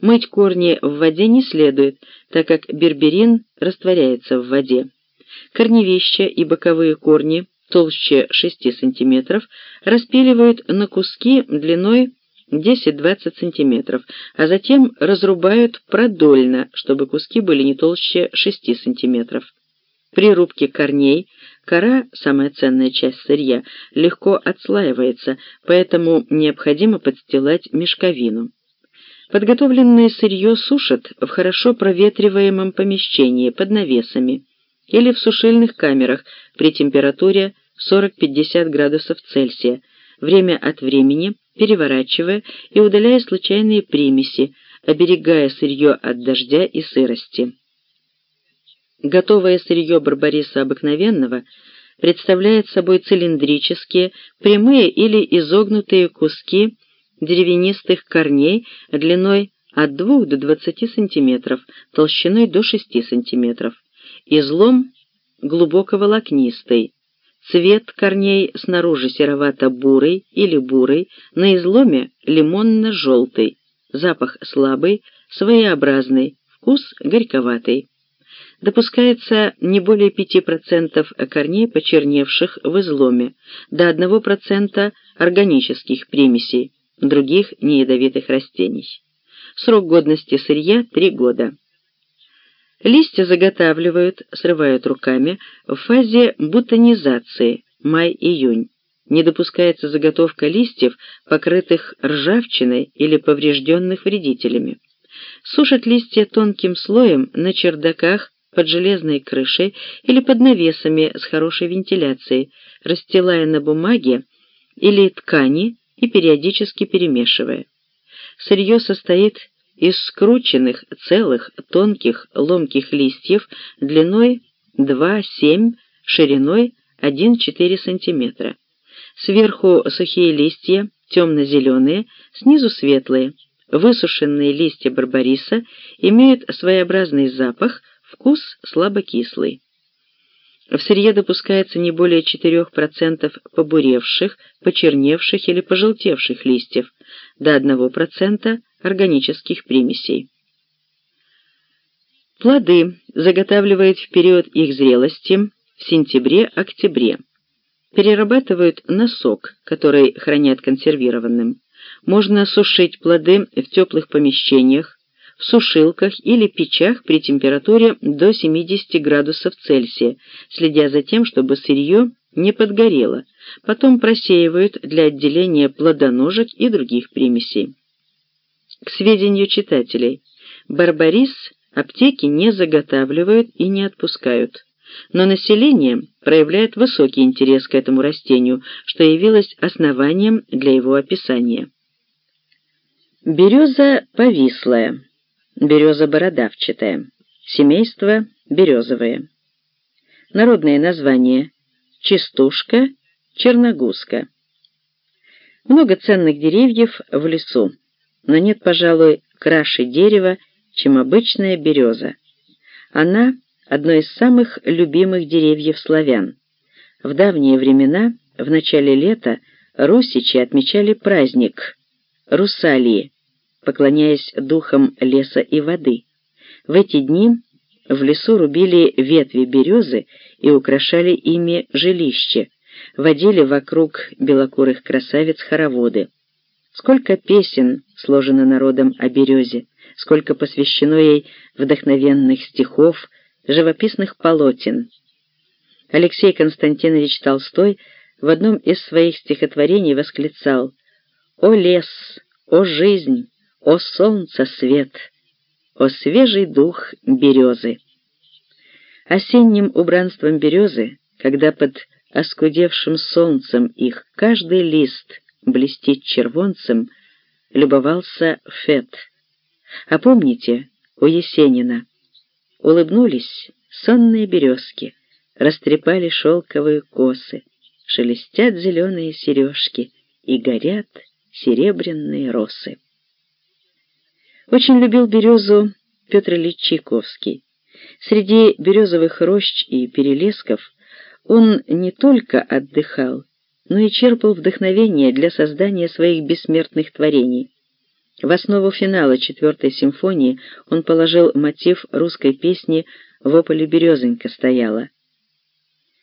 Мыть корни в воде не следует, так как берберин растворяется в воде. Корневища и боковые корни толще 6 см распиливают на куски длиной 10-20 см, а затем разрубают продольно, чтобы куски были не толще 6 см. При рубке корней кора, самая ценная часть сырья, легко отслаивается, поэтому необходимо подстилать мешковину. Подготовленное сырье сушат в хорошо проветриваемом помещении под навесами или в сушильных камерах при температуре 40-50 градусов Цельсия, время от времени переворачивая и удаляя случайные примеси, оберегая сырье от дождя и сырости. Готовое сырье барбариса обыкновенного представляет собой цилиндрические, прямые или изогнутые куски деревянистых корней длиной от 2 до 20 см, толщиной до 6 см. Излом глубоко волокнистый. Цвет корней снаружи серовато-бурый или бурый, на изломе лимонно-желтый. Запах слабый, своеобразный, вкус горьковатый. Допускается не более 5% корней, почерневших в изломе, до 1% органических примесей, других неядовитых растений. Срок годности сырья – 3 года. Листья заготавливают, срывают руками в фазе бутонизации май-июнь. Не допускается заготовка листьев, покрытых ржавчиной или поврежденных вредителями. Сушат листья тонким слоем на чердаках под железной крышей или под навесами с хорошей вентиляцией, расстилая на бумаге или ткани и периодически перемешивая. Сырье состоит из скрученных целых тонких ломких листьев длиной 2-7, шириной 1-4 см. Сверху сухие листья, темно-зеленые, снизу светлые. Высушенные листья барбариса имеют своеобразный запах, вкус слабокислый. В сырье допускается не более 4% побуревших, почерневших или пожелтевших листьев, до 1% органических примесей. Плоды заготавливают в период их зрелости в сентябре-октябре. Перерабатывают на сок, который хранят консервированным. Можно сушить плоды в теплых помещениях, в сушилках или печах при температуре до 70 градусов Цельсия, следя за тем, чтобы сырье не подгорело. Потом просеивают для отделения плодоножек и других примесей. К сведению читателей, барбарис аптеки не заготавливают и не отпускают, но население проявляет высокий интерес к этому растению, что явилось основанием для его описания. Береза повислая, береза бородавчатая, семейство березовое. Народное название – чистушка, черногузка. Много ценных деревьев в лесу но нет, пожалуй, краше дерева, чем обычная береза. Она — одно из самых любимых деревьев славян. В давние времена, в начале лета, русичи отмечали праздник Русалии, поклоняясь духам леса и воды. В эти дни в лесу рубили ветви березы и украшали ими жилище, водили вокруг белокурых красавиц хороводы. Сколько песен сложено народом о березе, сколько посвящено ей вдохновенных стихов, живописных полотен. Алексей Константинович Толстой в одном из своих стихотворений восклицал «О лес, о жизнь, о солнце свет, о свежий дух березы!» Осенним убранством березы, когда под оскудевшим солнцем их каждый лист блестит червонцем, любовался Фет. А помните, у Есенина улыбнулись сонные березки, растрепали шелковые косы, шелестят зеленые сережки и горят серебряные росы. Очень любил березу Петр Ильич Чайковский. Среди березовых рощ и перелесков он не только отдыхал, но и черпал вдохновение для создания своих бессмертных творений. В основу финала четвертой симфонии он положил мотив русской песни «В ополе березонька стояла»,